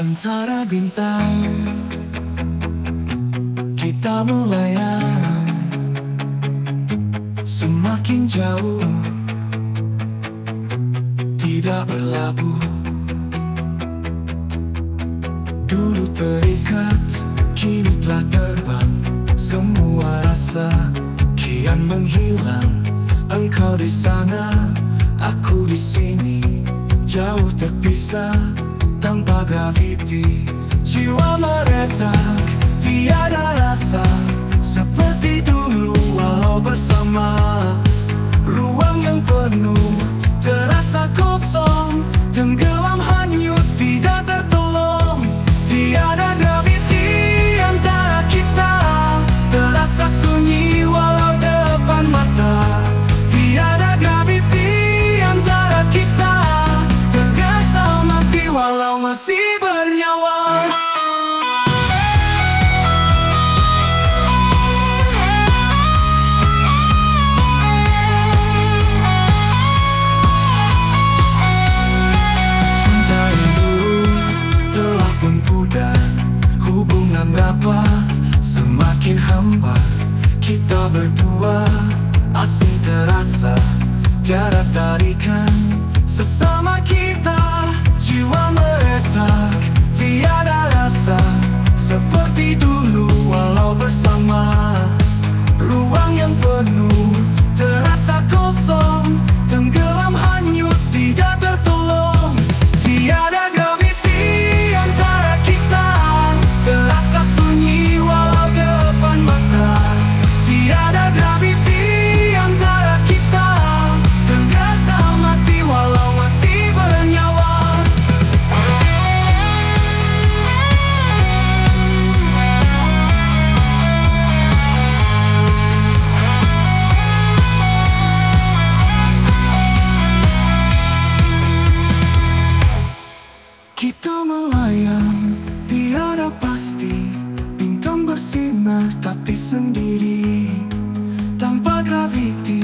Antara bintang Kita melayang. Semakin jauh Tidak berlabuh. Dulu terikat Kini telah terbang. Semua rasa Kian menghilang. Engkau di sana Aku di sini. Jauh terpisah Tanpa graviti Jiwa meretak Tiada rasa. Seperti dulu Walau bersama. Ruang yang penuh Terasa kosong. Tenggelam Rapat semakin hambar Kita berdua. Asing terasa Tiada tarikan sesama kita Kita melayang, tiada pasti. Bintang bersinar tapi sendiri. Tanpa graviti,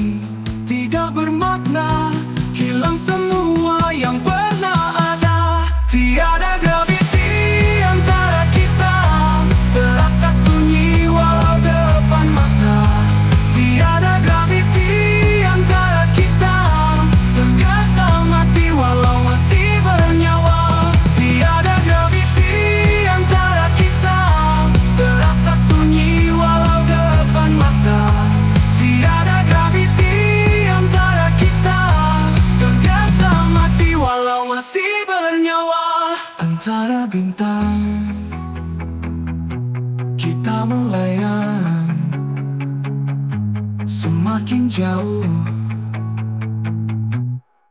Melayang. Semakin jauh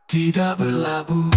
Tidak berlabuh